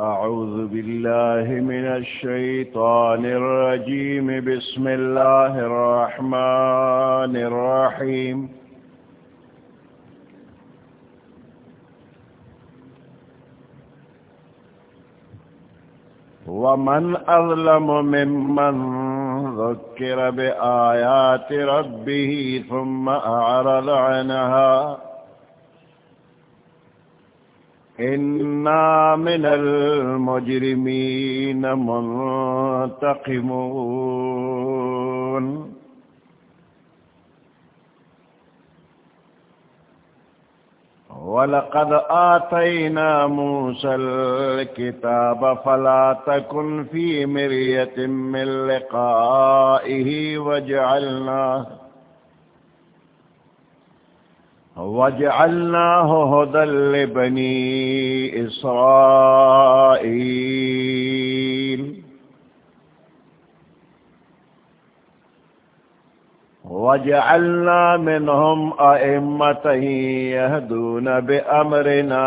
أعوذ بالله من الشيطان الرجيم. بسم الله الرحمن الرحيم. ومن أظلم ممن ذكر بآيات ربه ثم أعرض عنها إنا من المجرمين منتقمون ولقد آتينا موسى الكتاب فلا تكن في مرية من لقائه وجعلناه وجعلناه هدى لبني إسرائيل. وجعلنا منهم أئمة يهدون بأمرنا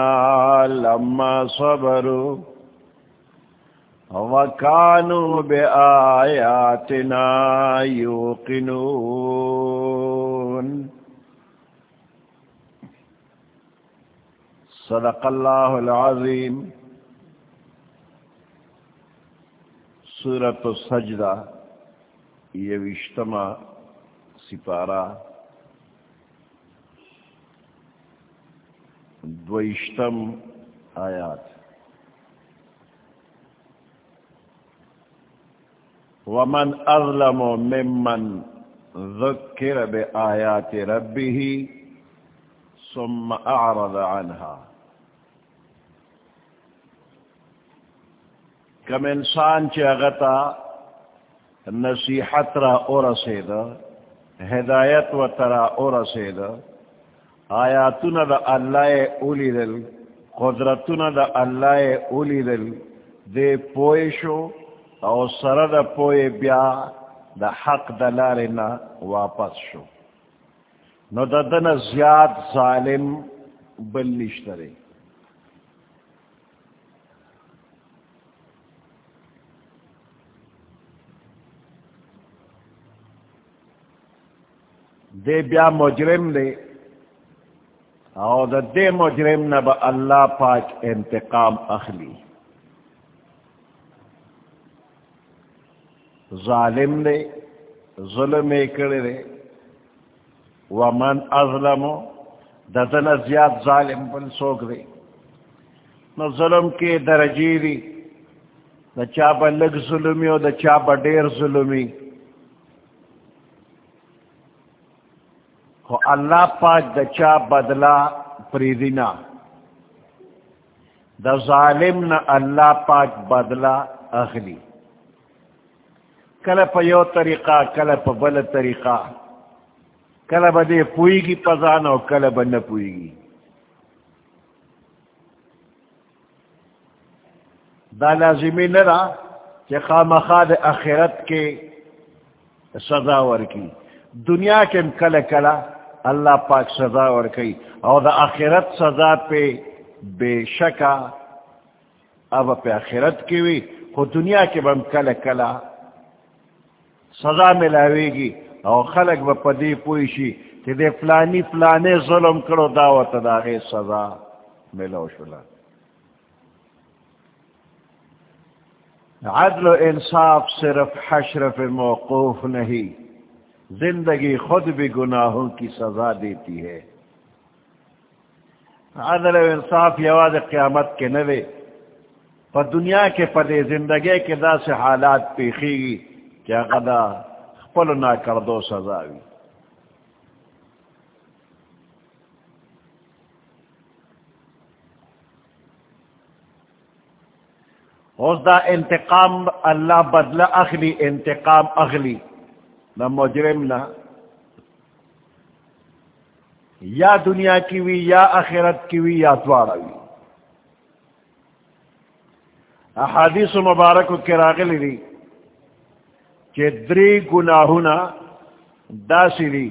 لما صبروا وكانوا بآياتنا يوقنون. صدق اللہ العظیم۔ سورت السجدہ، یہ اجتماع سپارہ۔ دوشتم آیات۔ ومن اظلم ممن ذکر بآیات ربه ثم اعرض عنها. کم انسان چگتا نصیحت را اور سید ہدایت و ترا اور سید آیاتن دا اللہ اولی دل قدرتن دا اللہ اولی دل، دے پوئشو او سرد پوئے بیا دا حق دلارنا واپس شو. نو دا دن زیاد ظالم بلنشترے دے بیا مجرم دے او دا دے مجرم نبا اللہ پاک انتقام اخلی ظالم دے ظلم کرے دے ومن اظلمو دا دن زیاد ظالم بل سوک دے نو ظلم کے درجی دی دا چابا لگ ظلمی و دا چابا دیر ظلمی خو اللہ پاک دا چا بدلا پریدنا دا ظالم نا اللہ پاک بدلا اخلی کل پا یو طریقہ کل پا بل طریقہ کل با دے پوئی گی پزانا و کل با نپوئی گی دا لازمی نرا کہ خامخاد اخرت کے سزا ورکی دنیا کے کل کلا اللہ پاک سزا اور کئی اور دا آخرت سزا پہ بے شکا اب پہ آخرت کی ہوئی وہ دنیا کے بم کل کلا سزا ملاوے گی اور خلق و پدی پوئشی کہ دے فلانی فلانے ظلم کرو دعوت داغے سزا ملو شلا عدل و انصاف صرف حشرف موقوف نہیں زندگی خود بھی گناہوں کی سزا دیتی ہے. عدل و انصاف یواز قیامت کے نوے. پر دنیا کے پدے زندگی کے دا سے حالات پیخی گی، کیا غدا پل نہ کر دو سزا بھی اس دا انتقام اللہ بدلا اخلی انتقام اخلی نہ مجرم نہ یا دنیا کی ہوئی یا آخرت کی ہوئی یا دوارا ہوئی احادیث مبارک کے راغل لی کہ دری گناہنا دا سری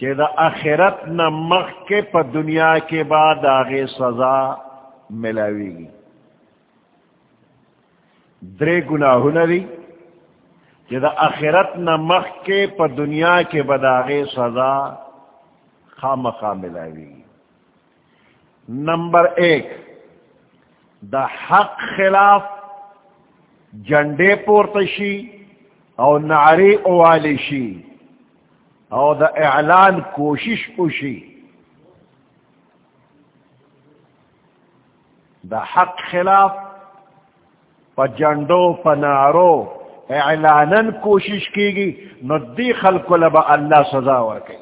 کہ دا آخرت نہ کے پا دنیا کے بعد آگے سزا ملاوی گی. درے گناہ نری جدا اخرت نمخ کے پا دنیا کے بداغے سزا خام خام ملاوی گی. نمبر ایک، دا حق خلاف جنڈے پورتشی او نعری اوالشی او دا اعلان کوشش پوشی دا حق خلاف پا جنڈو پا نارو اعلانن کوشش کی گی نو دی خلق لبا اللہ سزا ورکی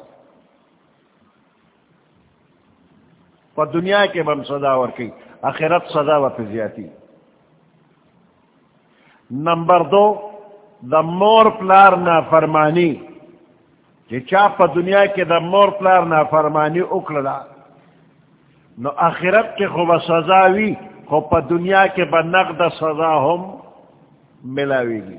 پا دنیا کے بم سزا ورکی اخرت سزا و زیادی۔ نمبر دو دا مور پلار نا فرمانی کہ چا پا دنیا کے دا مور پلار نا فرمانی اکڑا نو آخرت کے خوب سزا وی، خو پا دنیا کے با نقد سزا ہم ملاوی گی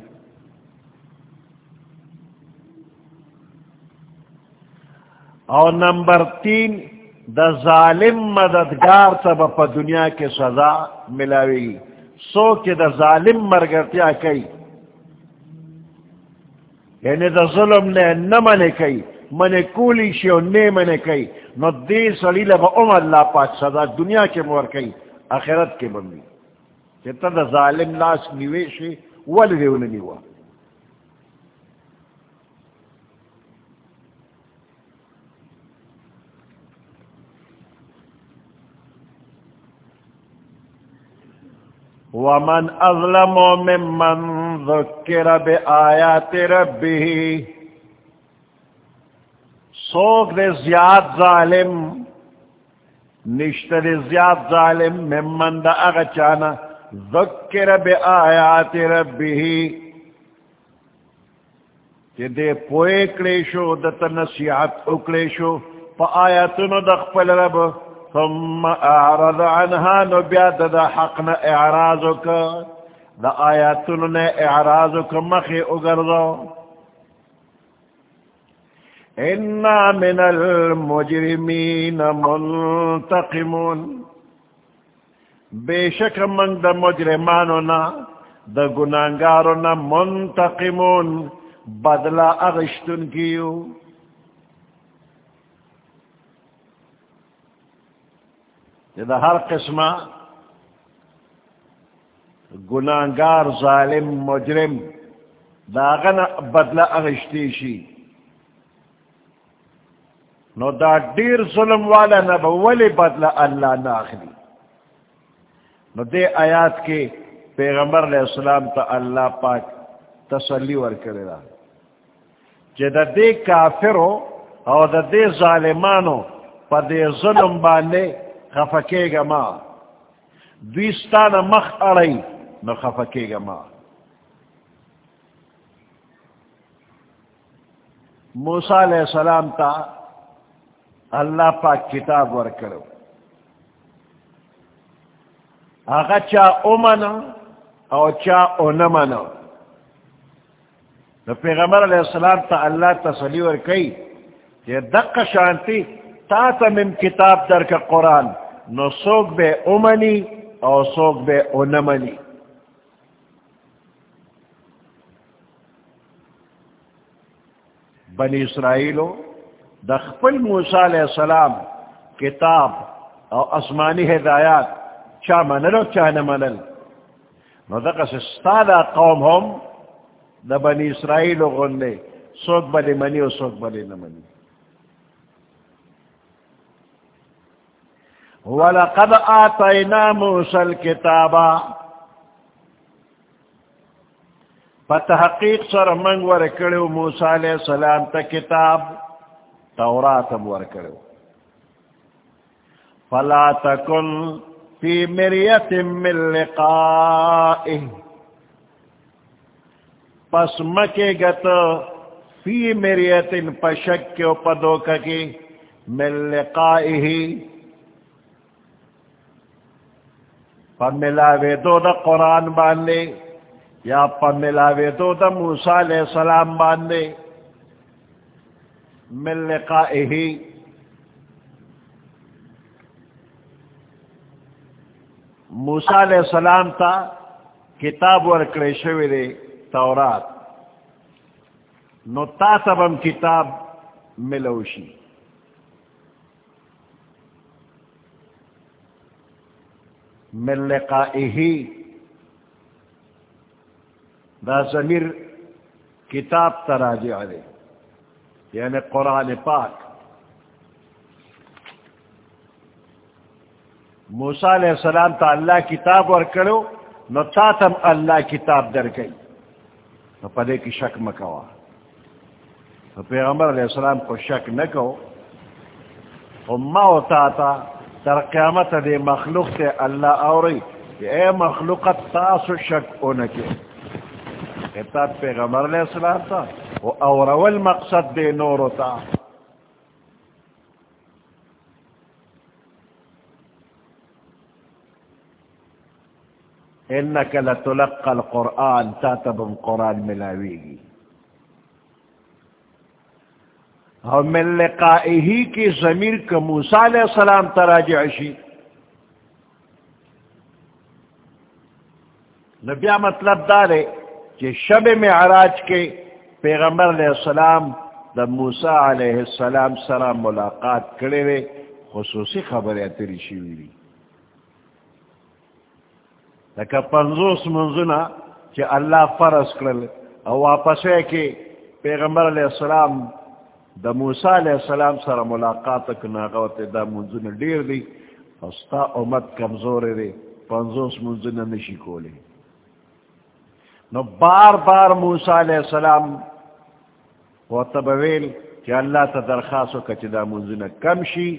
اور نمبر تین دا ظالم مددگار تب پا دنیا کے سزا ملاوی گی سو کے دا ظالم مرگرتیا کئی. یعنی دا ظلم نے نہ منے کئی، منے کولی شیو نے منے کئی. نو دے سلی لبا ام اللہ پاک صدا دنیا کے مور کئی، آخرت کے بندی. چیتا دا ظالم لاس نیوے شی والی دیونے نیوا ومن اظلم ممن ذکر بے آیات ربی سوک دے زیاد ظالم نشتر زیاد ظالم ممن دا اغچانا ذکر بے آیات ربی کہ دے پوئے کلیشو دتا نصیحت اکلیشو پا آیاتنو دخپل رب ثم اعرض عنها، نو بیاد دا حقنا اعراضو کا دا آیاتنو نے اعراضو کا مخی اگردو انا من المجرمین منتقمون. بے شک من دا مجرمانونا دا گنانگارونا منتقمون بدلا اغشتن کیو. دا ہر قسمہ گناہگار، ظالم، مجرم دا غنا بدلا اغشتی شی۔ نو دا دیر ظلم والا نہ ولی بدلا اللہ نہ آخری۔ نو دے آیات کے پیغمبر علیہ السلام تا اللہ پاک تسلی ور کرے دا۔ جے دا دے کافرو او دا دے ظالمانو پا دے ظلم باندے خفکے گا ما. دوستان مخ اڑائی نو خفکے گا ما. موسیٰ علیہ السلام تا اللہ پاک کتاب ور کرو آگا چا امنا او چا اونمنا نو پیغمبر علیہ السلام تا اللہ تسلی ور کئی کہ دق شانتی تا تا کتاب در کا قرآن. نو سوک بے امنی او سوک بے اونمنی. بنی اسرائیلو دخپل موسیٰ علیہ السلام کتاب او اسمانی ہدایات چا منلو چا نمنل نو دقا سستا قوم ہم دا بنی اسرائیل غنلے سوک بلی منی و سوک بلی نمنی وَلَقَدْ آتَيْنَا مُوسَى الْكِتَابَ. فتحقیق سر منگ ورکڑو موسیٰ علیہ السلام تا کتاب، تورات ور کرو فلا تکن فی مریت من لقائه. پس مکے گت فی مریت پشک کے پدوک کی، من لقائه. پملاوے دو دا قرآن باندھے یا پملاوے دو دا موسیٰ علیہ السلام باندھے من لقائه موسیٰ علیہ السلام تا کتاب ورکڑے شوی دے تورات۔ نو تا تبم کتاب ملوشی۔ من لقائہی دا ضمیر کتاب تراجع دے یعنی قرآن پاک. موسیٰ علیہ السلام تا اللہ کتاب ور کرو نو تا تم اللہ کتاب در گئی نو پدے کی شک مکوا نو پیغمبر علیہ السلام کو شک نکو اما و تا تا تر قیامت دے مخلوق تے اللہ اوری کہ اے مخلوقت تاسو شک اونکے خطاب پیغمبر علیہ السلام تا، و اورول مقصد دے نورو تا۔ انك لتلقى القرآن تاتب القرآن ملاويگي اور من لقائه کی ضمیر کا موسیٰ علیہ السلام تراجع شی۔ نبیہ مطلب دارے کہ شب معراج کے پیغمبر علیہ السلام دا موسیٰ علیہ السلام سلام ملاقات کرے وے، خصوصی خبر اتری شیوری لکہ پنزوس منزنا کہ اللہ فرض کرل، او واپس ہے کہ پیغمبر علیہ السلام دا موسیٰ علیہ السلام سر ملاقات کنا غوت دا منزنا دیر دی استا امت کمزور دی پنزوس منزنا نشی کولے نو بار بار موسیٰ علیہ السلام و تبویل کہ اللہ تا درخواستو کچھ دا منزنا کم شی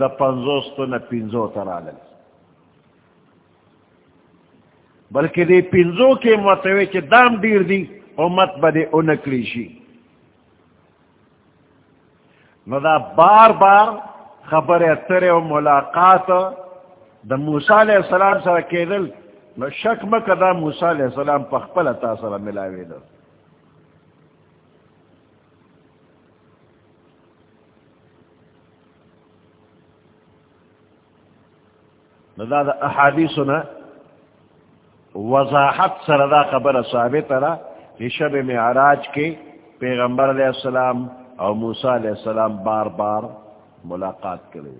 دا پنزوس تو نا پینزو ترالل بلکہ دے پنزو کے متوے چ دام دیر دی امت بدے انکلی شی نو دا بار بار خبر اترے و ملاقات دا موسیٰ علیہ السلام سر کیدل نو شک مکہ دا موسیٰ علیہ السلام پخپل اتا سر ملاوے دا نو دا دا احادیثنا وضاحت سردا خبر ثابت را شب معراج کے پیغمبر علیہ السلام اور موسیٰ علیہ السلام بار بار ملاقات کرے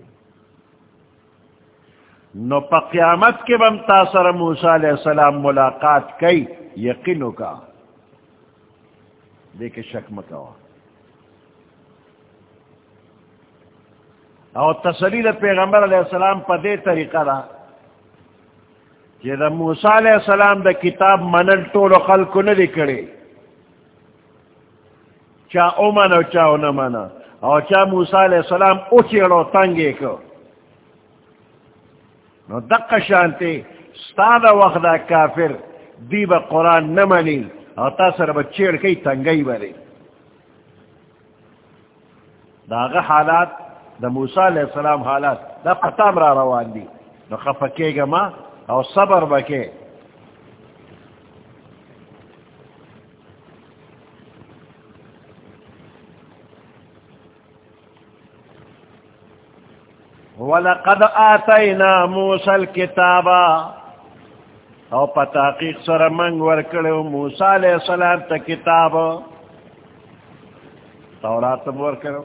نو پا قیامت کے بمتا سر موسیٰ علیہ السلام ملاقات کی یقینو کا؟ دیکھ شک مکوا اور تسلیل پیغمبر علیہ السلام پا دے طریقہ رہا کہ دا موسیٰ علیہ السلام دا کتاب منل طول خلق کو ندی کرے۔ چا او مانا چا او نمانا او چا موسیٰ علیہ السلام او چیڑو تنگے کو نو دق شانتے ستا دا وقت دا کافر دی با قرآن نمانی او تا سر با چیڑ کئی تنگئی بری دا اغا حالات دا موسیٰ علیہ السلام حالات دا پتام را روان دی نو خفکے گا ما او صبر بکے وَلَقَدْ آتَيْنَا مُوسَى الْكِتَابَ او پتاقیق سر منگ ورکڑے موسیٰ علیہ السلام تا کتاب تورات ورکڑے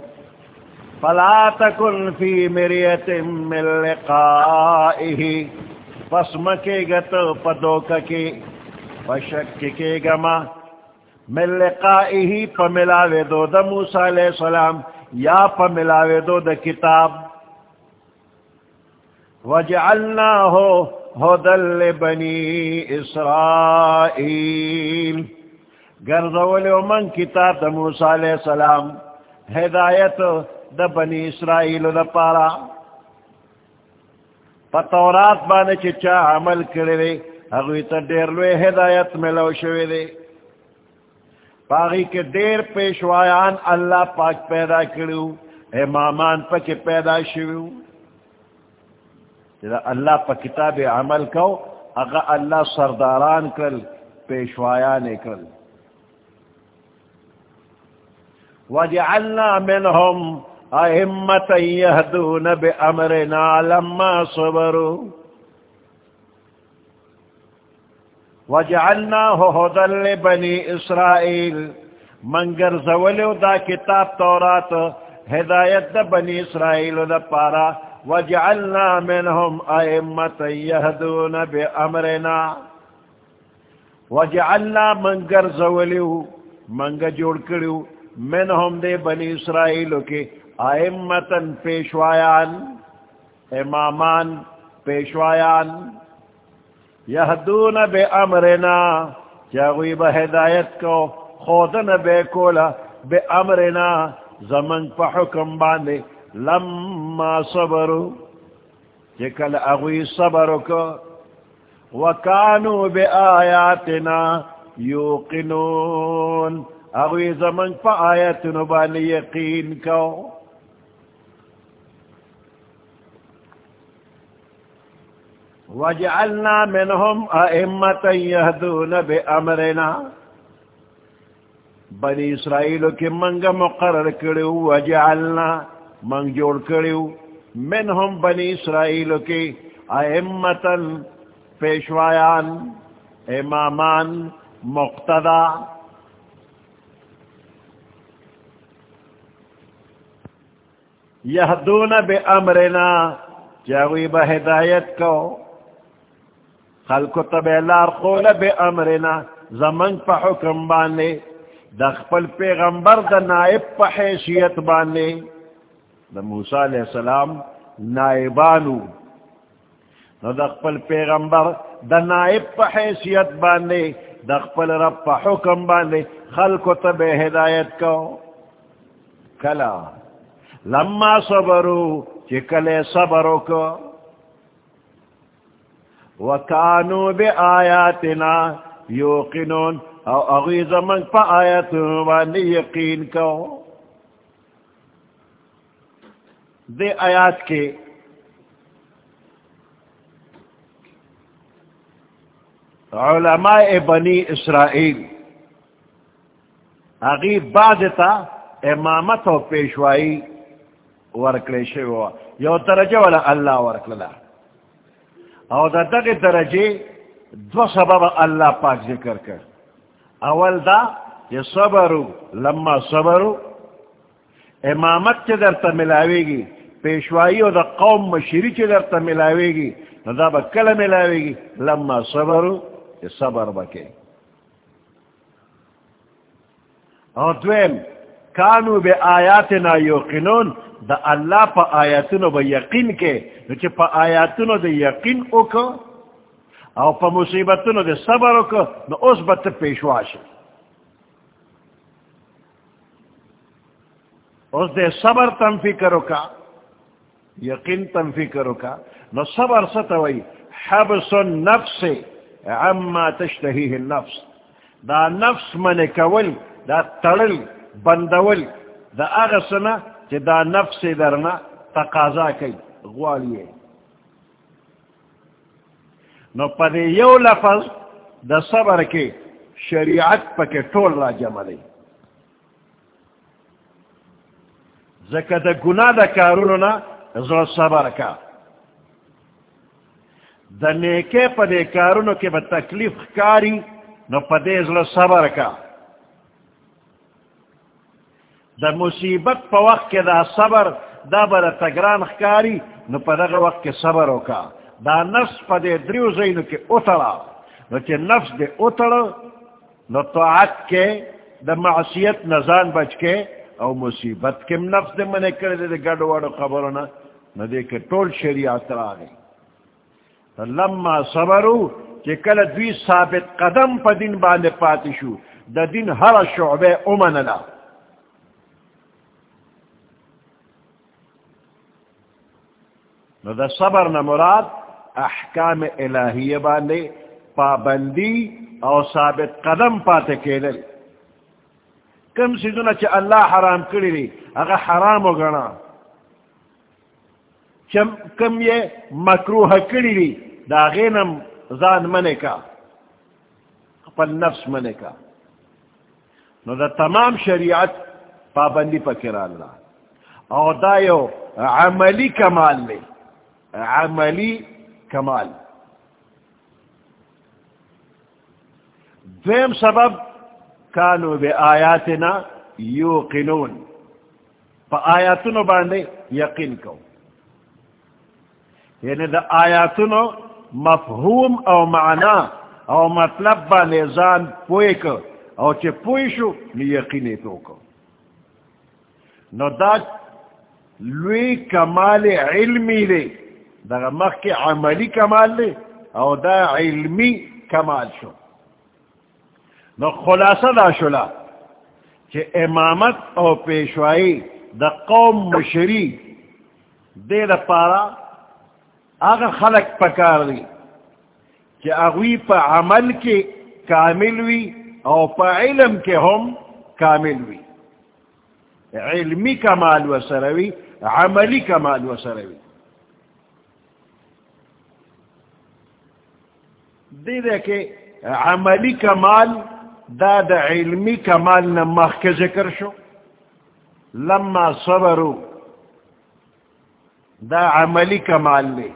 فَلَا تَكُنْ فِي مِرِيَةٍ مِّن لِقَائِهِ پس مکے گا تو پدوکا کے پشک کے گا ما. مل لقائی پا ملاوے دو دا موسیٰ علیہ السلام یا پا ملاوے دو دا کتاب. وجعلناہو ہدل بنی اسرائیل گردولی من کتاب دا موسیٰ علیہ السلام، ہدایت دا بنی اسرائیل دا پارا. پتورات بانے چی چا عمل کرے اگوی تا دیر لوے ہدایت ملو شوے دے پاگی کے دیر پیشوایان اللہ پاک پیدا کرو امامان پا پیدا شویو. جدا اللہ پا کتاب عمل کو اگا اللہ سرداران کر پیشوایان کر وجعلنا منہم ائمت یهدون بامرنا لما صبروا۔ وجعلناه هدى لبني اسرائيل منگر زولو دا کتاب تورات، ہدایت دا بنی اسرائیل دا پارا۔ وجعلنا منهم ائمت يهدون بامرنا وجعلنا منگر زولو منگ جوڑ کریو منهم دے بنی اسرائیل کے ائمتن پیشوایان امامان پیشوایان یہدون بے امرنا چاگوی با ہدایت کو خودن بے کولا بے امرنا زمن پا حکم باندے لما صبرو چکل اگوی صبرو کو وکانو بے آیاتنا یوقنون. اگوی زمن پا آیتنو باندے یقین کو. وجعلنا منهم ائمة يهدون بأمرنا. بنی اسرائیل کی منگ مقرر کرو وجعلنا منگ جوڑ کرو منهم بنی اسرائیل کی ائمتا پیشوایان، امامان، مقتدا۔ یہدون بے امرنا جاوی بہدایت کو۔ خلق تب لار قول بے امرنا زمن پا حکم بانے، دخپل پیغمبر دا نائب پا حیثیت بانے۔ دا موسیٰ علیہ السلام نائبانو. نو دخپل پیغمبر دا نائب پا حیثیت بانے دخپل رب پا حکم بانے خلق تب ہدایت کو کلا. لما صبرو چکلے صبرو کو وکانو بے آیاتنا یوقنون، او اغیز من پا آیاتنا وانی یقین کو دے آیات کے علماء بنی اسرائیل اغیب بعد تا امامت و پیشوائی ورکلے شوی یو درجہ والا اللہ ورکللہ او دا دغی درجے دو سبب اللہ پاک ذکر کر. اول دا یہ صبرو، لما صبرو، امامت چی در تا ملاوے گی پیشوائی او دا قوم مشری چی در تا ملاوے گی دا با کل ملاوے گی لما صبرو یہ صبر بکے۔ او دویم، کانو بے آیاتنا یوقنون، دا اللہ پا آیاتنو با یقین کے۔ نو چی پا آیاتنو دا یقین اوکو، او پا مصیبتنو دا صبر اوکو، نو اس بات پیشواش اس دے صبر تم فکر کا یقین تم فکر کا نو صبر ستوئی حبس النفس عما تشتہیه النفس. دا نفس من کول، دا تڑل بندول دا اغسنا چی دا نفس درنا تقاضا کئی غوالیے نو پدے یو لفظ دا صبر کے شریعت پا کے ٹول را جمع لئی زکا دا گناہ دا کارونو نا زر صبر کا دا نیکے پدے کارونو کے با تکلیف کاری نو پدے زر صبر کا دا مصیبت پا وقت کے دا صبر، دا با دا تگران خکاری نو پا دا وقت کے صبر ہوکا دا نفس پا دے دریو زینو کے اتڑا نو چے نفس دے اتڑا نو طاعت کے دا معصیت نزان بچ کے او مصیبت کے نفس دے منے کردے دے گڑ وڑو خبرونا، نو دے کے طول شریعت را گئی لما صبرو چے کل دوی ثابت قدم پا دن باندے پاتی شو، دا دن ہر شعبے امننا نو دا صبر نہ مراد احکام الہیہ باندے پابندی او ثابت قدم پاتے کیلل کم سیزونا چا اللہ حرام کری لی اگا حرام گنا چم کم یہ مکروح کری لی دا غینم زان منے کا پل نفس منے کا نو دا تمام شریعت پابندی پکر اللہ او دا یو عملی کمال لے عملی کمال. دویم سبب کانو بے آیاتنا یوقنون پا آیاتنو باندے یقین کو یعنی دا آیاتنو مفہوم او معنا او مطلب با نیزان پوئی کو او چے پوئی شو نی یقینی تو کو نو دا لوی کمال علمی لے دا مخ کے عملی کمال لے او دا علمی کمال شو. نو خلاصہ دا شلا کہ امامت او پیشوائی دا قوم مشری، دے دا پارا آغا خلق پکار دی کہ اغوی پا عمل کے کامل وی او پا علم کے ہم کامل وی۔ علمی کمال و سروی، عملی کمال و سروی۔ دے دے کہ عملی کمال دا دا علمی کمال نمخ کے ذکر شو. لما صبرو دا عملی کمال لے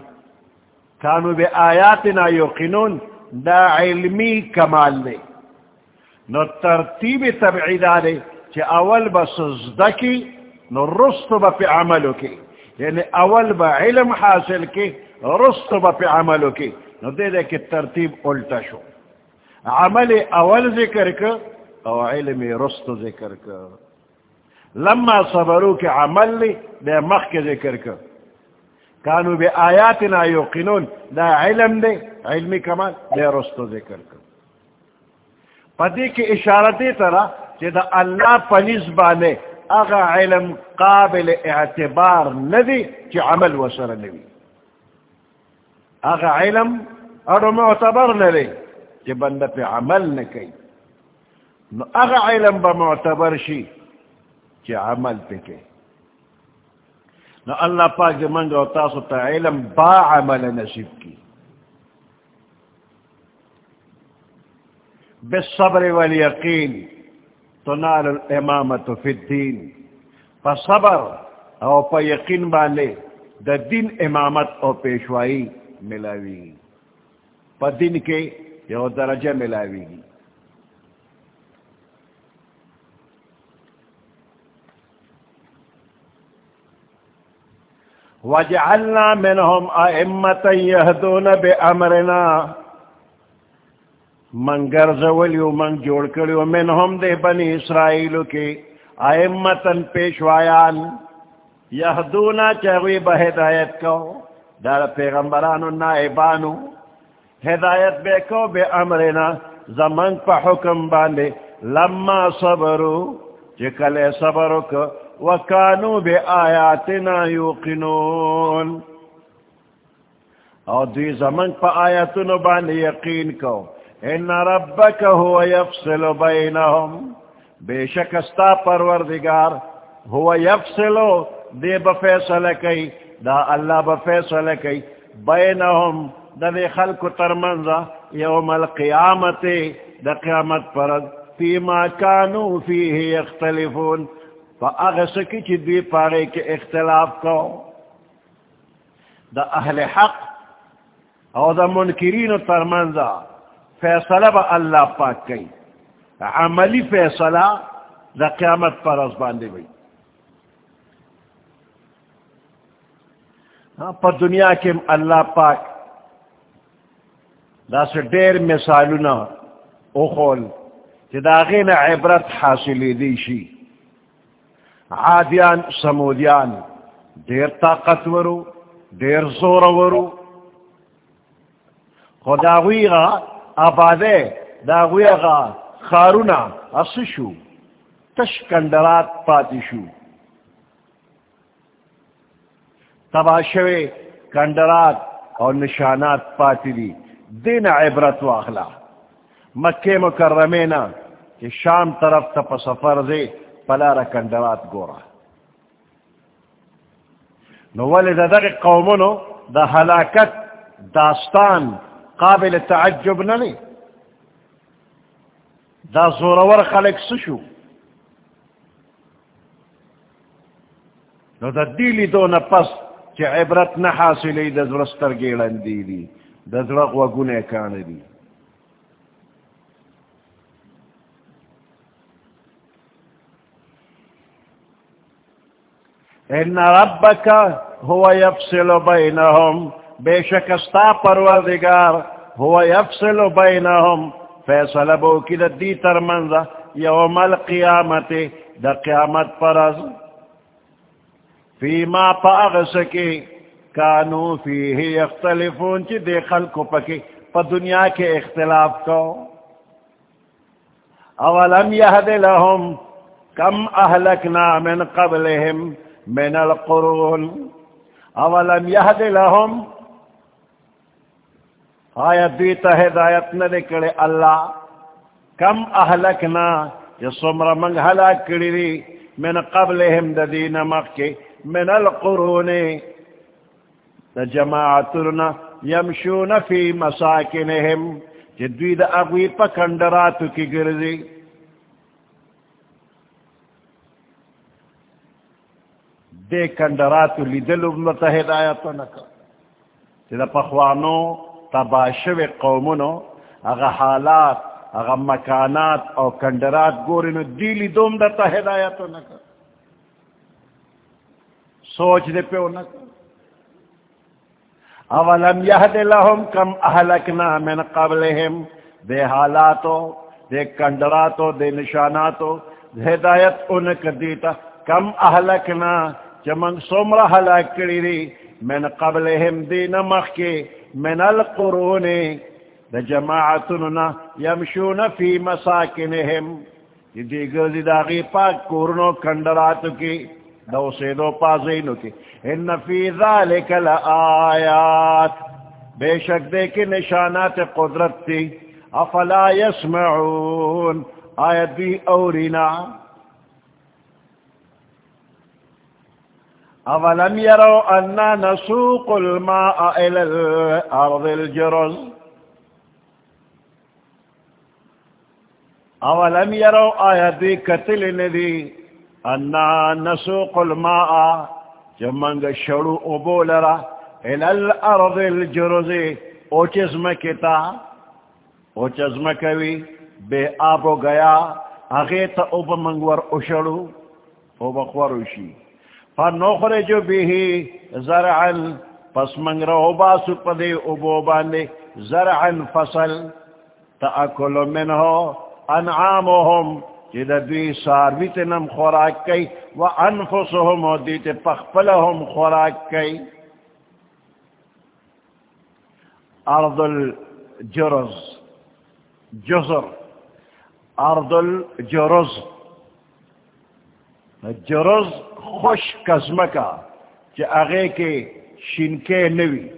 کانو بے آیاتنا یوقنون، دا علمی کمال لے نو ترتیب تبعیدہ لے چی اول با سزدکی نو رستو با پی عملو کی. یعنی اول با علم حاصل کی رستو با پی عملو کی. نو دے دے کہ ترتیب الٹا شو. عمل اول ذکر کا او علم رستو ذکر کا لما صبرو کے عمل لی دے مخ کے ذکر کا کانو بے آیاتنا یوقنون، دا علم دے علمی کمال دے رستو ذکر کا پدی کی اشارت طرح کہ دا اللہ پنیز بانے اغا علم قابل اعتبار ندی کہ عمل وسر نبی اغا علم اور معتبر ندی کہ بندہ پہ عمل نہ کئی نو اغا علم با معتبر شی کہ عمل پہ کئی نو اللہ پاک جو منگا تاسو تا علم با عمل نصیب کی. بالصبر والیقین تنال الامامت فی الدین. پا صبر او پا یقین بالے دا دین امامت او پیشوائی ملاوی. پا دین کے یو درجہ ملاوی گی۔ وجعلنا منهم ائمه يهدون بامرنا من گرزولیو من جوڑ کریو منهم دے بنی اسرائیلو کی ائمتن پیشوایان۔ یهدونا چاوی بہدایت کو۔ دار پیغمبرانو، نائبانو۔ ہدایت بے کو بے امرنا زمن پا حکم باندے، لما صبرو چکلے صبرو کو وکانو بے آیاتنا یوقنون. اور دوی زمن پا آیاتنو باندے یقین کو، ان ربک ہوا یفصل بینہم. بے شکستا پروردگار ہوا یفصلو دے بفیصل کئی، دا اللہ بفیصل کئی، بینہم دا دے خلق ترمنزا یوم القیامت دا قیامت پرد فیما کانو فیہ یختلفون. فا اغسکی چی دوی پارے کے اختلاف کو دا اہل حق او دا منکرین ترمنزا فیصلہ با اللہ پاک کئی عملی فیصلہ دا قیامت پر از باندے بھئی پا دنیا کے اللہ پاک دا سے دیر مثالونا اخول کہ دا غین عبرت حاصلی دیشی عادیان، سمودیان دیر طاقت ورو دیر زور ورو. خداوی غا آبادے داوی خارونا اسشو تشکندرات پاتی شو تباشوے کندرات اور نشانات پاتی دی دین عبرت واخلا۔ مکے مکرمینا کہ شام طرف تا سفر دے، پلا رکندرات گورا۔ نو ولی دا دا قومنو دا حلاکت داستان قابل تعجب نلی دا زورور خلق سشو نو دا دیلی دو نپس چی عبرت نحاصلی دا زرستر گیلن دیلی دزرق و گنے کانے دی ان ربک هو یفصل بینہم بے شکستا پروردگار هو یفصل بینہم فیصل بوکید دی تر منزہ یوم القیامت دا قیامت پر از فی ما پا اغسکی کانو فیہی اختلفون چی دے خلقو پکی، پا دنیا کے اختلاف کو۔ اولم یهد لهم کم اہلکنا من قبلهم من القرون۔ اولم یهد لهم آیا دیتا ہدایت نہ اللہ۔ کم اہلکنا یا سمر منگ حلاک کری من قبلهم دا دین مخی من القرون۔ دا جماعتنا یمشون فی مساکنهم جدوی دا اغوی پا کندراتو کی گرزی۔ دے کندراتو لیدلو متا ہدایتو نکا۔ چیزا پخوانو تباشو قومنو اگا حالات اگا مکانات او کندرات گورنو دیلی دوم دا تا ہدایتو نکا۔ سوچ دے پیو نکا۔ اولم یهد لهم کم اہلکنا من قبلهم؟ دے حالاتو، دے کندراتو دے نشاناتو، ہدایت انک دیتا، کم اہلکنا، چمن سمر حلاک کری دی، من قبلهم دی نمخ کی من القرون دا جماعتننا یمشون فی مساکنهم دی گردی دا غی پاک کورنو کندراتو کی دو سے دو پازینو کی ان فی ذالک لآیات. بے شک دے کی نشانات قدرت تی افلا یسمعون. آیت دی اورینا. اولم يروا اننا نسوق الماء الى الارض الجرز. اولم يروا آيات دي كتل ندي اننا نسوق الماء جمانگ شڑو ابولرا الى الارض الجرز اوچز مکتا اوچز مکوی، بے آبو گیا اغیت اوب منگور اشڑو، اوب خوروشی فنخرج به زرعا پس منگ رو باسو پدے ابو باندے زرعا فصل تاکل منہو انعامهم جد دوی سارویت نم خوراک کئی، و انفسهم و دیت پخپلهم خوراک کئی۔ ارض الجرز، جزر۔ ارض الجرز۔ جرز خوش کزمکا، چی اغے کے شنکے نوی۔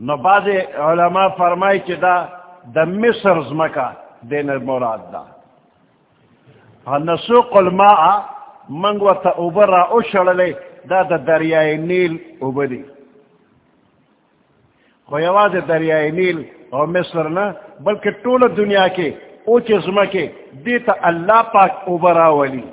نو بعض علماء فرمائی چی دا دا مصر زمکا۔ دین مراد دا. نسوق الماء منگو تا اوبر را اشڑلے دا دا دریائے نیل اوبری خو یواز دریائے نیل او مصر نا بلکہ طول دنیا کے اوچ زمکے دیتا اللہ پاک اوبرا ولی.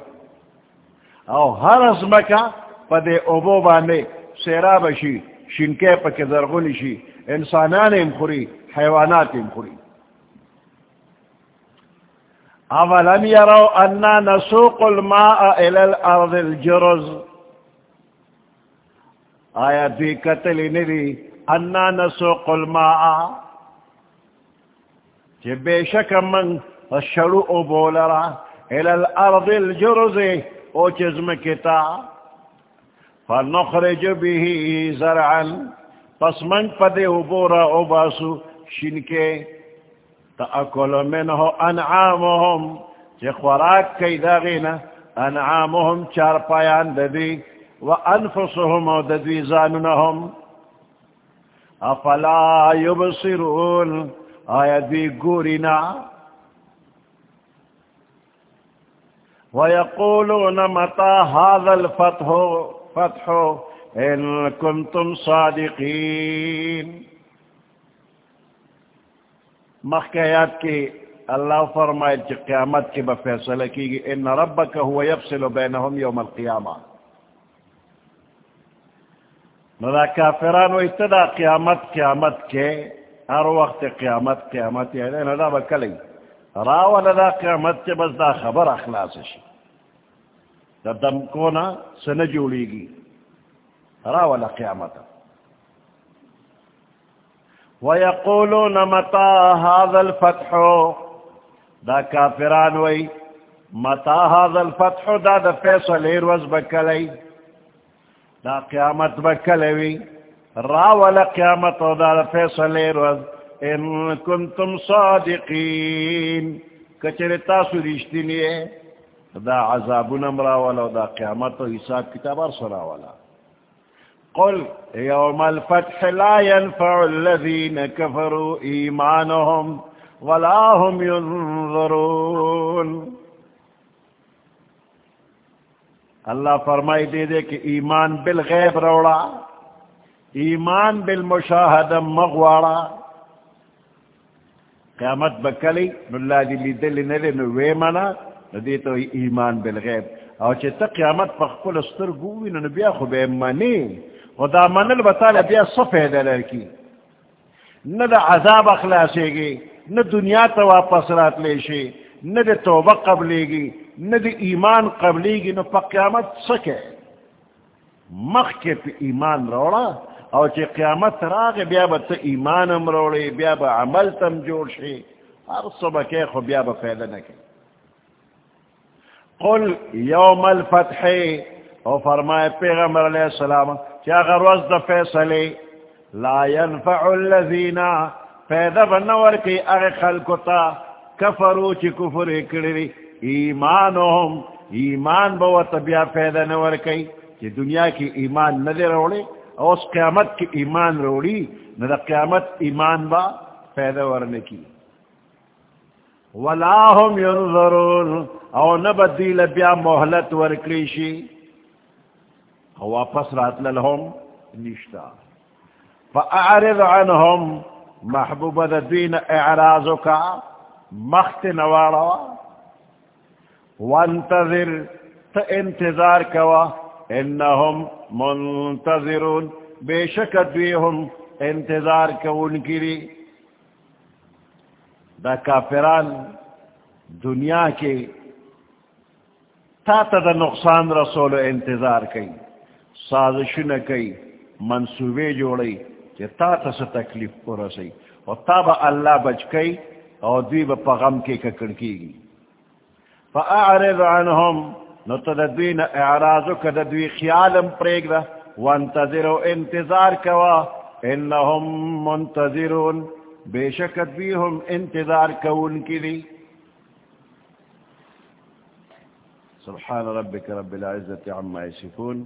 او ہر ازمکا پدے اوبو باندے سیراب شی، شنکے پک درغنی شی، انسانان امخوری حیوانات امخوری اولم یرو اننا نسوق الماء الى الارض الجرز؟ آیا دی قتل ندی اننا نسوق الماء؟ چی بے شک من شروع بولرا الى الارض الجرز، او چزم کتا فنخرج به زرعا، پس من پدے او بورا او شنکے. تاکل منه انعامهم چی خوراک کئی داغینا انعامهم چار پایان ددی و انفسهم و ددوی زانونهم. افلا یبصرون؟ آیا دی گورینا ويقولون متى هذا الفتح فتح إن كنتم صادقين مخیات کی اللہ فرمائے کہ قیامت کی بفیصلہ کی گی ان ربک هو يفصل بینهم یوم القیامہ ندا کافران و اتدا قیامت قیامت کے ہر وقت قیامت قیامت یعنی ندا بکلی راو ندا قیامت کے بس دا خبر اخلاص شی دا دم کونا سن گی را والا قیامت وَيَقُولُونَ مَتَى هَذَا الْفَتْحُ؟ دا کافران وی، مَتَى هَذَا الْفَتْحُ؟ دا دا فیصل ایروز بکلی دا قیامت بکلوی را والا قیامت دا دا فیصل ایروز ان کنتم صادقین. کچر تاسو رشتی رشتینی دا عذاب نمرا والا دا قیامت و حساب کتاب ارسرا والا قل يوم الفتح لا ينفع الذين كفروا إيمانهم ولا هم ينظرون. اللہ فرمائی دے دے کہ ایمان بالغیب روڑا، ایمان بالمشاہد مغواڑا قیامت بکلی ناللہ دی جی لی دلی نلے نوے منا ندی تو ایمان بالغیب. او چی تا قیامت پا خپل استر گوی نبیا خوبے منی خدا منل بطال بیا سفید لرکی نہ دا عذاب اخلاصے گی، نہ دنیا تا واپس رات لے شی، نہ دا توبہ قبلے گی، نہ دا ایمان قبلے گی، نہ پا قیامت سکے. مخ کے پی ایمان روڑا، او چی قیامت راگ بیا با تا ایمانم روڑے، بیا با عمل تم جوڑ شی. ہر صبح کے خو بیا با فیدہ نکے قل یوم الفتح، او فرمائے پیغمبر علیہ السلام کیا غروز دا فیصلے، لا ينفع الذین پیدا بنور کی اغی خلکتا کفرو چی کفر اکڑی ایمانهم ایمان بوتا بیا پیدا نور کی، چی دنیا کی ایمان ندی روڑی او اس قیامت کی ایمان روڑی، ندا قیامت ایمان با پیدا ورنے کی ولا هم ينظرون، او نبدیل بیا محلت واپس رات لهم نشتا فاعرض عنهم محبوب الدين اعراضك مخت نوارا۔ وانتظر تانتظار كوا انهم منتظرون، بے شک دویہم انتظار کون کری۔ دا کافران دنیا کے تا تا دا نقصان رسول انتظار کئی۔ سازش نہ کئی منصوبے جوڑی کہ تا تس تکلیف کو رسی اور تب اللہ بچ کئی اور دوی با غم کے ککڑ کی گی فاعرض عنہم نتدوین اعراضو کدوی خیالم پریگ دا وانتظرو، انتظار کوا انہم منتظرون. بے شک دوی ہم انتظار کون کی دی سبحان ربك رب العزة عما يسفون